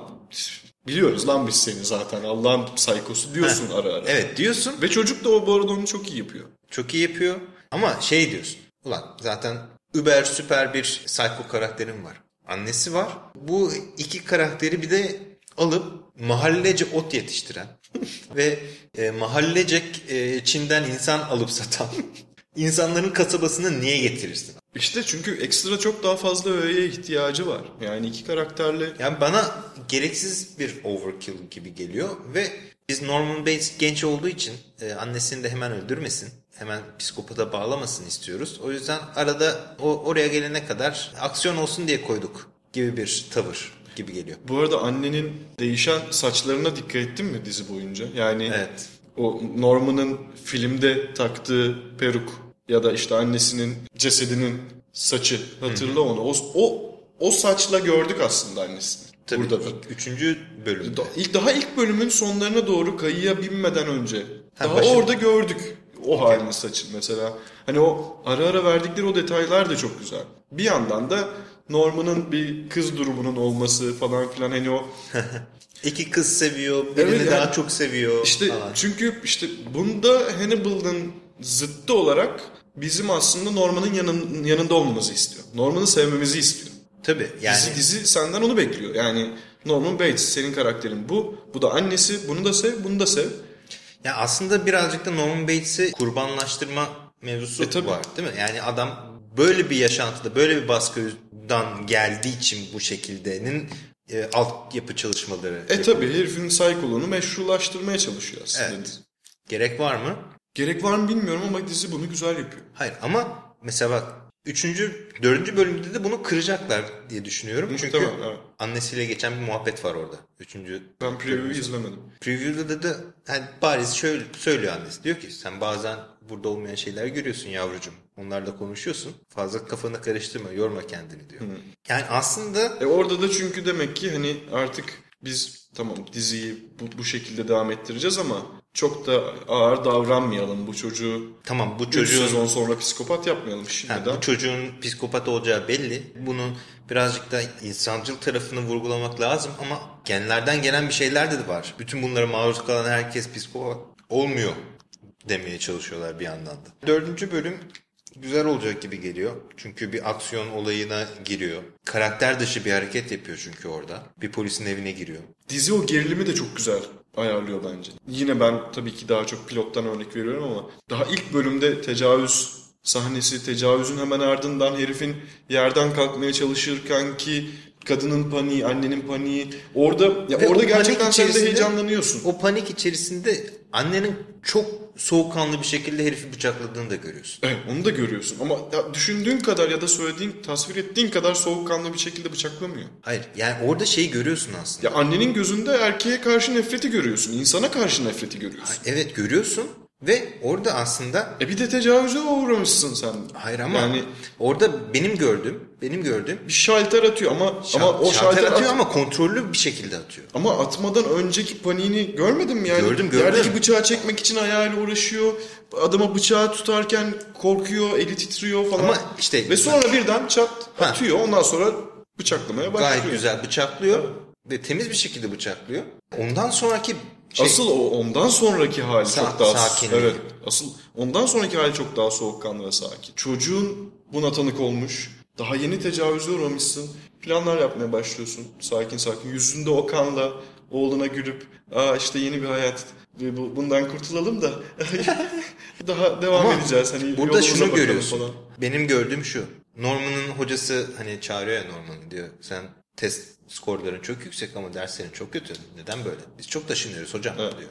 biliyoruz lan biz seni zaten Allah'ın psikosu diyorsun ara ara. evet diyorsun Ve çocuk da o bu arada onu çok iyi yapıyor. Çok iyi yapıyor. Ama şey diyorsun. Ulan zaten über süper bir psycho karakterim var. Annesi var. Bu iki karakteri bir de alıp mahallece ot yetiştiren <laughs> ve e, mahallecek e, Çin'den insan alıp satan <laughs> insanların kasabasını niye getirirsin? İşte çünkü ekstra çok daha fazla öğeye ihtiyacı var. Yani iki karakterle Yani bana gereksiz bir overkill gibi geliyor ve biz Norman Bates genç olduğu için e, annesini de hemen öldürmesin, hemen psikopata bağlamasın istiyoruz. O yüzden arada o oraya gelene kadar aksiyon olsun diye koyduk gibi bir tavır gibi geliyor. Bu arada annenin değişen saçlarına dikkat ettin mi dizi boyunca? Yani Evet. o Norman'ın filmde taktığı peruk ya da işte annesinin cesedinin saçı hatırla onu. O, o o saçla gördük aslında annesini. Tabii Burada da. üçüncü bölümde. Da- ilk daha ilk bölümün sonlarına doğru kayıya binmeden önce Ha, daha başı- orada gördük o halini saçın mesela. Hani o ara ara verdikleri o detaylar da çok güzel. Bir yandan da Norman'ın bir kız durumunun olması falan filan hani o <laughs> İki kız seviyor, birini Evet, daha yani- çok seviyor işte falan. çünkü işte bunda Hannibal'ın zıttı olarak bizim aslında Norman'ın yanın, yanında olmamızı istiyor. Norman'ı sevmemizi istiyor. Tabii yani Dizi, dizi senden onu bekliyor. Yani Norman Bates senin karakterin bu. Bu da annesi. Bunu da sev, bunu da sev. Ya aslında birazcık da Norman Bates'i kurbanlaştırma mevzusu E, tabii. var değil mi? Yani adam böyle bir yaşantıda böyle bir baskıdan geldiği için bu şekildenin e, altyapı çalışmaları. E yapıyor. tabi herifin psikologunu meşrulaştırmaya çalışıyor aslında. Evet. Gerek var mı? Gerek var mı bilmiyorum ama dizi bunu güzel yapıyor. Hayır ama mesela bak üçüncü, dördüncü bölümde de bunu kıracaklar diye düşünüyorum. Çünkü Muhtemelen, evet. annesiyle geçen bir muhabbet var orada. Üçüncü Ben preview'u izlemedim. Preview'da da, da yani bariz şöyle söylüyor annesi. Diyor ki sen bazen burada olmayan şeyler görüyorsun yavrucuğum. Onlarla konuşuyorsun. Fazla kafanı karıştırma, yorma kendini diyor. Yani aslında E orada da çünkü demek ki hani artık biz tamam diziyi bu, bu şekilde devam ettireceğiz ama çok da ağır davranmayalım. Bu çocuğu tamam bu 3 çocuğun sezon sonra psikopat yapmayalım Ha, şimdiden. bu çocuğun psikopat olacağı belli. Bunun birazcık da insancıl tarafını vurgulamak lazım ama genlerden gelen bir şeyler de var. Bütün bunlara maruz kalan herkes psikopat olmuyor demeye çalışıyorlar bir yandan da. Dördüncü bölüm güzel olacak gibi geliyor. Çünkü bir aksiyon olayına giriyor. Karakter dışı bir hareket yapıyor çünkü orada. Bir polisin evine giriyor. Dizi o gerilimi de çok güzel ayarlıyor bence. Yine ben tabii ki daha çok pilottan örnek veriyorum ama daha ilk bölümde tecavüz sahnesi, tecavüzün hemen ardından herifin yerden kalkmaya çalışırken ki kadının paniği, annenin paniği. Orada ya Ve orada gerçekten sen de heyecanlanıyorsun. O panik içerisinde annenin çok soğukkanlı bir şekilde herifi bıçakladığını da görüyorsun. Evet, onu da görüyorsun ama ya düşündüğün kadar ya da söylediğin, tasvir ettiğin kadar soğukkanlı bir şekilde bıçaklamıyor. Hayır yani orada şeyi görüyorsun aslında. Ya annenin gözünde erkeğe karşı nefreti görüyorsun, insana karşı nefreti görüyorsun. Evet görüyorsun ve orada aslında E bir de tecavüze uğramışsın sen. hayır ama Yani orada benim gördüğüm benim gördüğüm bir şalter atıyor ama ama o şalter şalter atıyor at- ama kontrollü bir şekilde atıyor. ama atmadan önceki paniğini görmedin mi yani? Gördüm, gördüm. Yerdeki bıçağı çekmek için ayağıyla uğraşıyor. Adama bıçağı tutarken korkuyor, eli titriyor falan. Ama işte- ve sonra birden çat Ha. atıyor. Ondan sonra bıçaklamaya başlıyor. Gayet güzel bıçaklıyor ve temiz bir şekilde bıçaklıyor. Ondan sonraki şey, Asıl o ondan sonraki hali Sa- çok daha sakinliği. evet. Asıl ondan sonraki hali çok daha soğukkanlı ve sakin. Çocuğun buna tanık olmuş. Daha yeni tecavüze uğramışsın. Planlar yapmaya başlıyorsun. Sakin sakin. Yüzünde o kanla oğluna gülüp aa işte yeni bir hayat ve bu- bundan kurtulalım da <laughs> daha devam Ama edeceğiz. Hani burada şunu görüyorsun. Falan. Benim gördüğüm şu. Norman'ın hocası hani çağırıyor ya Norman'ı diyor. Sen test skorların çok yüksek ama derslerin çok kötü. Neden böyle? Biz çok taşınıyoruz hocam Evet. diyor.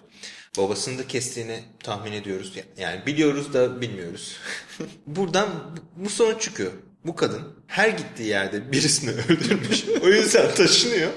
Babasının da kestiğini tahmin ediyoruz. Yani biliyoruz da bilmiyoruz. <laughs> Buradan bu- bu sonuç çıkıyor. Bu kadın her gittiği yerde birisini <laughs> öldürmüş. o yüzden taşınıyor.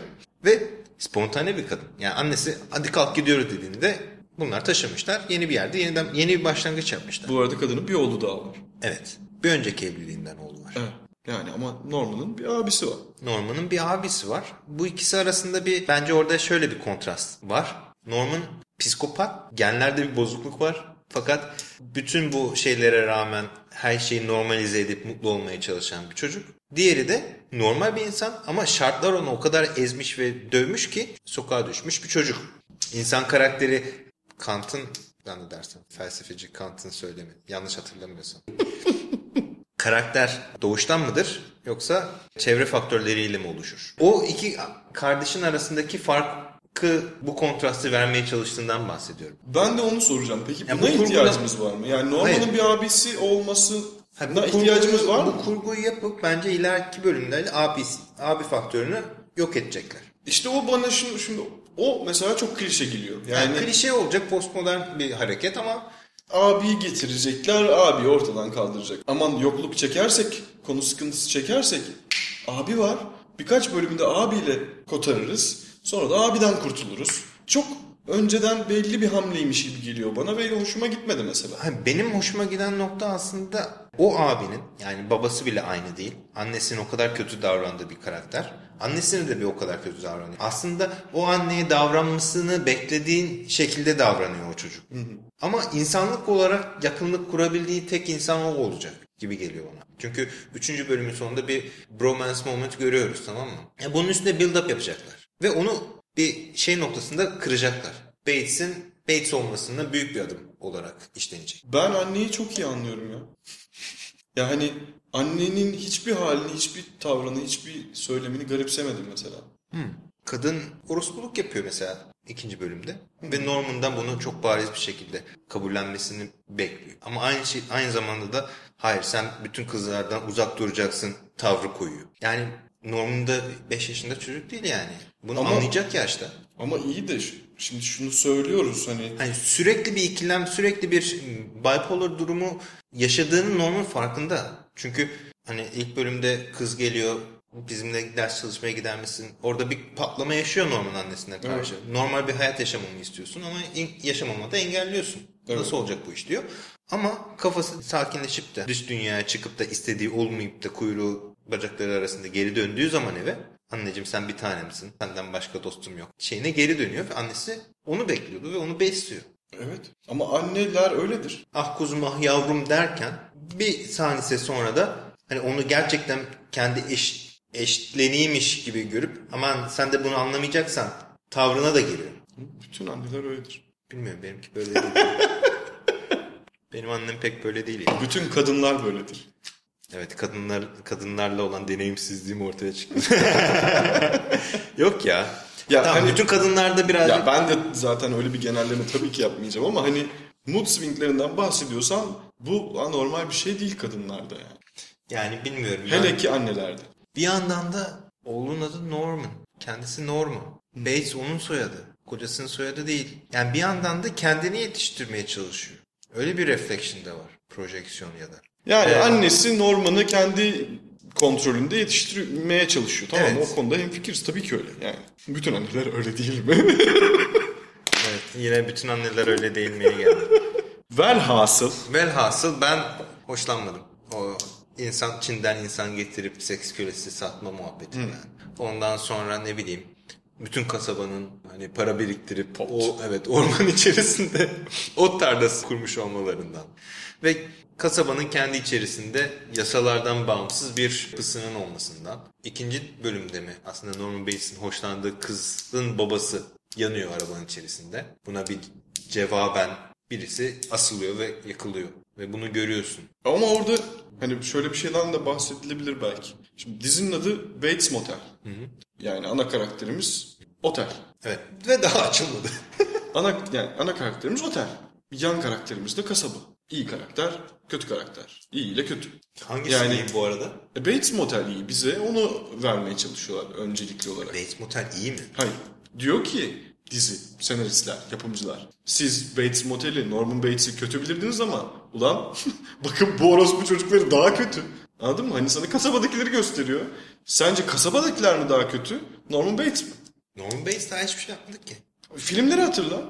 Ve spontane bir kadın. Yani annesi hadi kalk gidiyoruz dediğinde bunlar taşımışlar. Yeni bir yerde yeniden yeni bir başlangıç yapmışlar. Bu arada kadının bir oğlu daha var. Evet. Bir önceki evliliğinden oğlu var. Evet. Yani ama Norman'ın bir abisi var. Norman'ın bir abisi var. Bu ikisi arasında bir bence orada şöyle bir kontrast var. Norman psikopat, genlerde bir bozukluk var. Fakat bütün bu şeylere rağmen her şeyi normalize edip mutlu olmaya çalışan bir çocuk. Diğeri de normal bir insan ama şartlar onu o kadar ezmiş ve dövmüş ki sokağa düşmüş bir çocuk. İnsan karakteri Kant'ın zannedersem felsefeci Kant'ın söylemi yanlış hatırlamıyorsam. Karakter doğuştan mıdır yoksa çevre faktörleriyle mi oluşur? O iki kardeşin arasındaki farkı bu kontrastı vermeye çalıştığından bahsediyorum. Ben de onu soracağım. Peki Ya buna bu ihtiyacımız var mı? Yani Norman'ın bir abisi olmasına Ha, bu ihtiyacımız kurguyu- var mı? Bu kurguyu yapıp bence ileriki bölümlerde abi, abi faktörünü yok edecekler. İşte o bana şimdi, şimdi o mesela çok klişe geliyor. Yani, Yani klişe olacak postmodern bir hareket ama abiyi getirecekler, abi ortadan kaldıracak. Aman yokluk çekersek, konu sıkıntısı çekersek abi var. Birkaç bölümde abiyle kotarırız. Sonra da abiden kurtuluruz. Çok önceden belli bir hamleymiş gibi geliyor bana ve hoşuma gitmedi mesela. Benim hoşuma giden nokta aslında o abinin yani babası bile aynı değil. Annesinin o kadar kötü davrandığı bir karakter. Annesine de bir o kadar kötü davranıyor. Aslında o anneye davranmasını beklediğin şekilde davranıyor o çocuk. Ama insanlık olarak yakınlık kurabildiği tek insan o olacak gibi geliyor bana. Çünkü 3. bölümün sonunda bir bromance moment görüyoruz tamam mı? Ya bunun üstüne build up yapacaklar. Ve onu bir şey noktasında kıracaklar. Bates'in Bates olmasının büyük bir adım olarak işlenecek. Ben anneyi çok iyi anlıyorum ya. Ya hani annenin hiçbir halini, hiçbir tavrını, hiçbir söylemini garipsemedim mesela. kadın orospuluk yapıyor mesela ikinci bölümde. Ve Norman'dan bunu çok bariz bir şekilde kabullenmesini bekliyor. Ama aynı şey aynı zamanda da hayır sen bütün kızlardan uzak duracaksın tavrı koyuyor. Yani Norman da 5 yaşında çocuk değil yani. Bunu Ama- anlayacak yaşta. Ama iyi de şimdi şunu söylüyoruz hani Hani sürekli bir ikilem, sürekli bir bipolar durumu yaşadığının Norman farkında. Çünkü hani ilk bölümde kız geliyor, bizimle ders çalışmaya gider misin? Orada bir patlama yaşıyor Norman annesine karşı. Normal bir hayat yaşamamı istiyorsun ama yaşamamı da engelliyorsun. Evet. Nasıl olacak bu iş diyor. Ama kafası sakinleşip de dış dünyaya çıkıp da istediği olmayıp da kuyruğu bacakları arasında geri döndüğü zaman eve anneciğim sen bir tanemsin senden başka dostum yok şeyine geri dönüyor ve annesi onu bekliyordu ve onu besliyor. evet ama anneler öyledir. Ah kuzum ah yavrum derken bir saniyesi sonra da hani onu gerçekten kendi eş, eşleniymiş gibi görüp aman sen de bunu anlamayacaksan tavrına da giriyor. Bütün anneler öyledir. Bilmiyorum benimki böyle değil. <laughs> Benim annem pek böyle değil. yani. Bütün kadınlar böyledir. Evet kadınlar kadınlarla olan deneyimsizliğim ortaya çıktı. <laughs> Yok ya. Ya tamam, hani- bütün kadınlarda birazcık Ya ben de zaten öyle bir genelleme tabii ki yapmayacağım ama hani mood swinglerinden bahsediyorsan bu anormal bir şey değil kadınlarda yani. yani bilmiyorum. Hele Yani ki annelerde. bir yandan da oğlunun adı Norman. Kendisi Norman. Bates onun soyadı. Kocasının soyadı değil. Yani bir yandan da kendini yetiştirmeye çalışıyor. Öyle bir reflection de var. Projeksiyon ya da. Yani Evet. annesi Norman'ı kendi kontrolünde yetiştirmeye çalışıyor. Tamam? Evet. O konuda hemfikiriz tabii ki öyle. Yani bütün anneler öyle değil mi? <laughs> Evet yine bütün anneler öyle değilmeye geldi. Velhasıl Velhasıl ben hoşlanmadım. O insan Çin'den insan getirip seks kölesi satma muhabbeti yani. Ondan sonra ne bileyim bütün kasabanın hani para biriktirip o evet orman <laughs> içerisinde ot tarlası kurmuş olmalarından ve kasabanın kendi içerisinde yasalardan bağımsız bir yapısının olmasından. İkinci bölümde mi aslında Norman Bates'in hoşlandığı kızın babası yanıyor arabanın içerisinde. Buna bir cevaben birisi asılıyor ve yakılıyor. Ve bunu görüyorsun. ama orada hani şöyle bir şeyden de bahsedilebilir belki. Şimdi dizinin adı Bates Motel. Yani ana karakterimiz otel. Evet. Ve daha açılmadı. <laughs> Ana yani ana karakterimiz otel. Yan karakterimiz de kasaba. İyi karakter, kötü karakter. İyi ile kötü. Hangisi Yani- iyi bu arada? E, Bates Motel iyi. Bize onu vermeye çalışıyorlar öncelikli olarak. Bates Motel iyi mi? Hayır. Diyor ki dizi, senaristler, yapımcılar. Siz Bates Motel'i, Norman Bates'i kötü bilirdiniz ama ulan <laughs> bakın bu orospu çocukları daha kötü. Anladın mı? Hani sana kasabadakileri gösteriyor. Sence kasabadakiler mi daha kötü? Norman Bates mi? Norman Bates daha hiçbir şey yapmadık ki. Filmleri hatırla.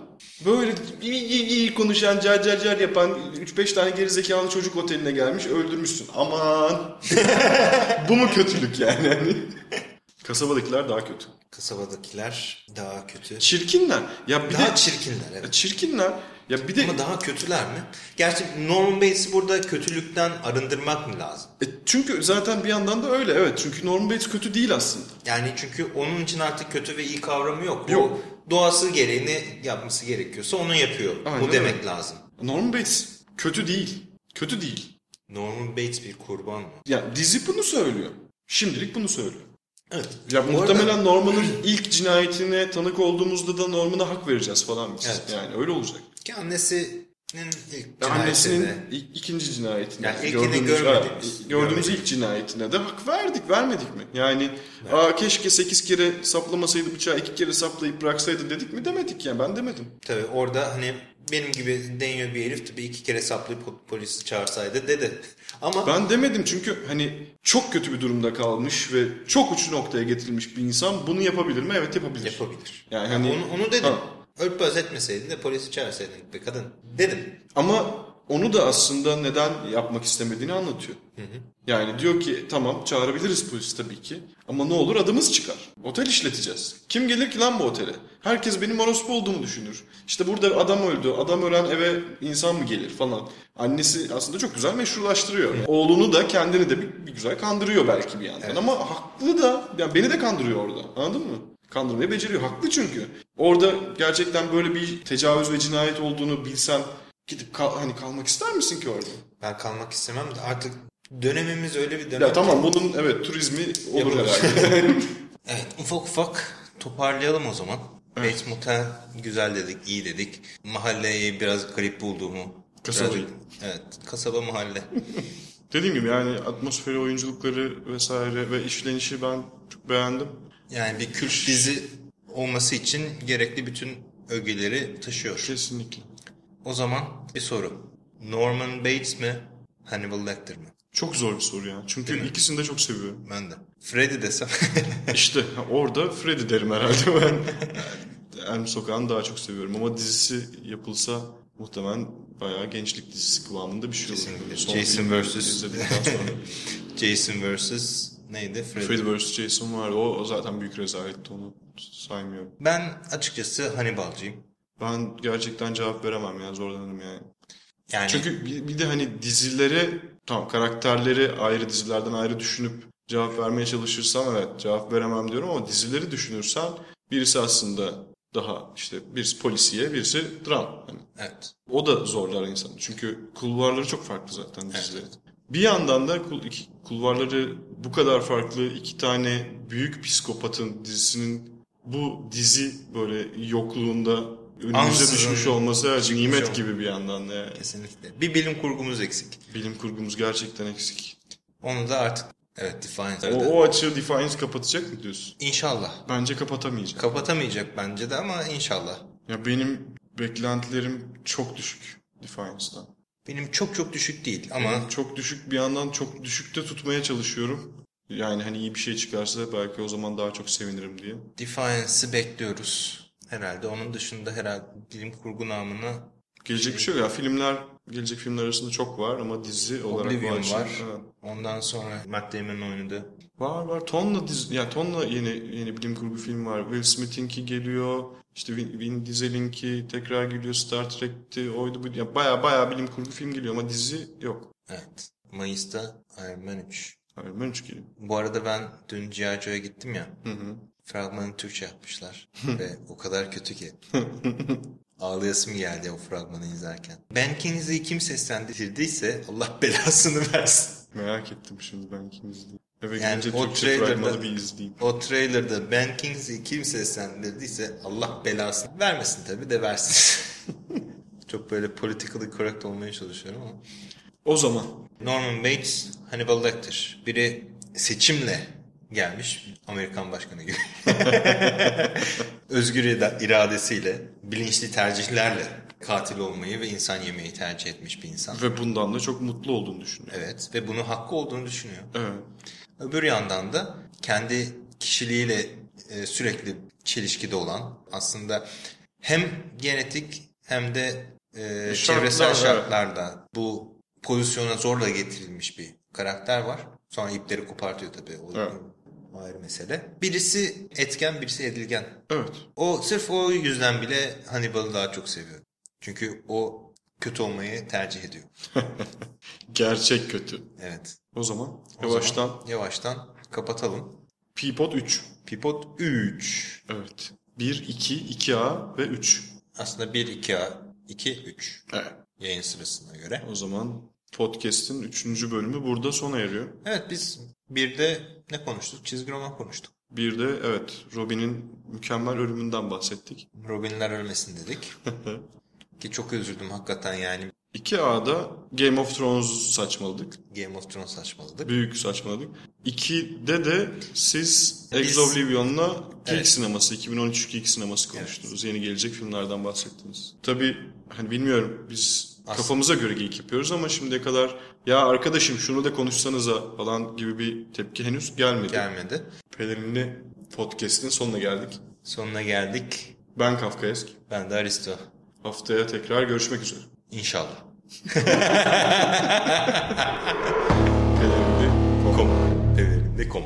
Böyle iyi, konuşan, car car car yapan 3-5 tane gerizekalı çocuk oteline gelmiş öldürmüşsün. Aman. <laughs> Bu mu kötülük yani? Hani Kasabadakiler daha kötü. Kasabadakiler daha kötü. Çirkinler. Ya bir Daha de çirkinler evet. çirkinler. Ya bir de Ama daha kötüler mi? Gerçi Norman Bates'i burada kötülükten arındırmak mı lazım? E, çünkü zaten bir yandan da öyle evet. Çünkü Norman Bates kötü değil aslında. Yani çünkü onun için artık kötü ve iyi kavramı yok. Yok. O doğası gereği ne yapması gerekiyorsa onu yapıyor. Aynen Bu demek öyle. lazım. Norman Bates kötü değil. Kötü değil. Norman Bates bir kurban mı? Ya dizi bunu söylüyor. Şimdilik bunu söylüyor. Evet. Ya Bu muhtemelen arada- Norman'ın ilk cinayetine tanık olduğumuzda da Norman'a hak vereceğiz falan biz. Evet. Yani öyle olacak. Ki annesinin ilk Annesinin ikinci cinayetine. Yani ilkini görmediğimiz- ha, gördüğümüz görmedik. ilk cinayetine de hak verdik. Vermedik mi? Yani aa, keşke sekiz kere saplamasaydı bıçağı iki kere saplayıp bıraksaydı dedik mi demedik yani ben demedim. Tabii orada hani benim gibi deniyor bir herif tabii iki kere saplayıp po- polisi çağırsaydı dedi. <laughs> Ama Ben demedim çünkü hani çok kötü bir durumda kalmış ve çok uç noktaya getirilmiş bir insan bunu yapabilir mi? Evet yapabilir. yapabilir. Yani hani onu, onu dedim. Ha. Ölüp özetmeseydin de polisi çağırsaydın be kadın. Dedim. Ama onu da aslında neden yapmak istemediğini anlatıyor. Yani diyor ki tamam çağırabiliriz polisi tabii ki ama ne olur adımız çıkar. Otel işleteceğiz. Kim gelir ki lan bu otele? Herkes benim orospu olduğumu düşünür. İşte burada adam öldü. Adam ölen eve insan mı gelir falan. Annesi aslında çok güzel meşrulaştırıyor. Oğlunu da kendini de bir, bir güzel kandırıyor belki bir yandan. Ama haklı da yani beni de kandırıyor orada. Anladın mı? Kandırmayı beceriyor. Haklı çünkü. Orada gerçekten böyle bir tecavüz ve cinayet olduğunu bilsen gidip kal- hani kalmak ister misin ki orada? Ben kalmak istemem de artık dönemimiz öyle bir dönem. Ya ki- tamam bunun evet turizmi olur Yapılır. herhalde. <laughs> Evet ufak ufak toparlayalım o zaman. Bates Motel güzel dedik, iyi dedik. Mahalleyi biraz garip bulduğumu. Birazcık- Evet, kasaba mahalle. Dediğim gibi yani atmosferi, oyunculukları vesaire ve işlenişi ben çok beğendim. Yani bir kült dizi olması için gerekli bütün ögeleri taşıyor. Kesinlikle. O zaman bir soru. Norman Bates mi, Hannibal Lecter mi? Çok zor bir soru ya. Çünkü Değil mi? ikisini de çok seviyorum. Ben de. Freddy desem. <laughs> İşte orada Freddy derim herhalde ben. Elm Sokağı'nı daha çok seviyorum ama dizisi yapılsa muhtemelen bayağı gençlik dizisi kıvamında bir şey olur. Kesinlikle. Son Jason vs. sonra. <laughs> Jason vs. neydi? Freddy. Freddy vs. Jason var. O, o zaten büyük rezaletti onu saymıyorum. Ben açıkçası Hannibal'cıyım. Ben gerçekten cevap veremem ya zorlanırım yani. Yani Çünkü bir, bir de hani dizilere tamam karakterleri ayrı dizilerden ayrı düşünüp cevap vermeye çalışırsam evet cevap veremem diyorum ama dizileri düşünürsen birisi aslında daha işte birisi polisiye birisi dram. Hani evet. o da zorlar insanı. Çünkü kulvarları çok farklı zaten dizilerin. Bir yandan da kul- iki- kulvarları bu kadar farklı iki tane büyük psikopatın dizisinin bu dizi böyle yokluğunda önümüze Ansızın düşmüş olması evet, çıkmış nimet gibi bir yandan yani. Kesinlikle. Bir bilim kurgumuz eksik. Bilim kurgumuz gerçekten eksik. Onu da artık evet Defiance O, o açığı Defiance kapatacak mı diyorsun? İnşallah. Bence kapatamayacak. Kapatamayacak bence de ama inşallah. ya benim beklentilerim çok düşük Defiance'dan. Benim çok çok düşük değil ama Ama çok düşük bir yandan çok düşükte tutmaya çalışıyorum. Yani hani iyi bir şey çıkarsa belki o zaman daha çok sevinirim diye. Defiance'ı bekliyoruz. Herhalde onun dışında herhalde bilim kurgu namına Gelecek bir şey yok ya. Filmler, gelecek filmler arasında çok var ama dizi olarak Oblivion var. var. Evet. Ondan sonra Matt Damon'ın oynadığı Var var. Tonla dizi, yani tonla yeni yeni bilim kurgu film var. Will Smith'inki geliyor. İşte Vin, Vin Diesel'inki tekrar geliyor. Star Trek'ti. Oydu bu. Ya baya baya bilim kurgu film geliyor ama dizi yok. Evet. Mayıs'ta Iron Man 3. Hayır ben üç geliyor. Bu arada ben dün G.I. Joe'ya gittim ya. Hı hı. Fragmanı Türkçe yapmışlar. <laughs> Ve o kadar kötü ki. <laughs> Ağlayasım geldi o fragmanı izlerken. Ben Kingsley'i kim seslendirdiyse Allah <laughs> belasını versin. Merak ettim şimdi ben kim izleyeyim. Eve Yani gidince o Türkçe trailer'da- bir izleyeyim. O trailer'da Ben Kingsley'i kim seslendirdiyse Allah belasını vermesin tabii de versin. <laughs> Çok böyle politically correct olmaya çalışıyorum ama. O zaman Norman Bates, Hannibal Lecter. Biri seçimle gelmiş Amerikan başkanı gibi. <laughs> Özgür ira- iradesiyle, bilinçli tercihlerle katil olmayı ve insan yemeyi tercih etmiş bir insan. ve bundan da çok mutlu olduğunu düşünüyorum. Evet ve bunu hakkı olduğunu düşünüyor. Evet. Öbür yandan da kendi kişiliğiyle e, sürekli çelişkide olan aslında hem genetik hem de e, Şartlar, çevresel evet. şartlarda bu pozisyona zorla getirilmiş bir karakter var. Sonra ipleri kopartıyor tabii. O, Evet. Ayrı mesele. Birisi etken, birisi edilgen. Evet. O sırf o yüzden bile Hannibal'ı daha çok seviyorum. Çünkü o kötü olmayı tercih ediyor. <laughs> Gerçek kötü. Evet. O zaman O yavaştan zaman yavaştan kapatalım. Peapod 3. Pipot 3. Evet. 1, 2, 2A ve 3. Aslında 1, 2A, 2, 3 Evet. yayın sırasına göre. O zaman podcast'in 3. bölümü burada sona eriyor. Evet biz bir de ne konuştuk? Çizgi roman konuştuk. Bir de evet Robin'in mükemmel ölümünden bahsettik. Robinler ölmesin dedik. <laughs> Ki çok üzüldüm hakikaten yani 2A'da Game of Thrones saçmaladık. Game of Thrones saçmaladık. Büyük saçmaladık. 2'de de siz Ex Oblivion'la Geek Evet. sineması, 2013 Geek sineması konuştunuz. Yeni gelecek filmlerden bahsettiniz. Tabii hani bilmiyorum biz Aslında- kafamıza göre geek yapıyoruz ama şimdiye kadar ya arkadaşım şunu da konuşsanıza falan gibi bir tepki henüz gelmedi. Gelmedi. Pelerinli podcast'in sonuna geldik. Sonuna geldik. Ben Kafkaesk. Ben de Aristo. Haftaya tekrar görüşmek üzere. İnşallah. <laughs> Pelerinli. Kom. Evlerinde kom.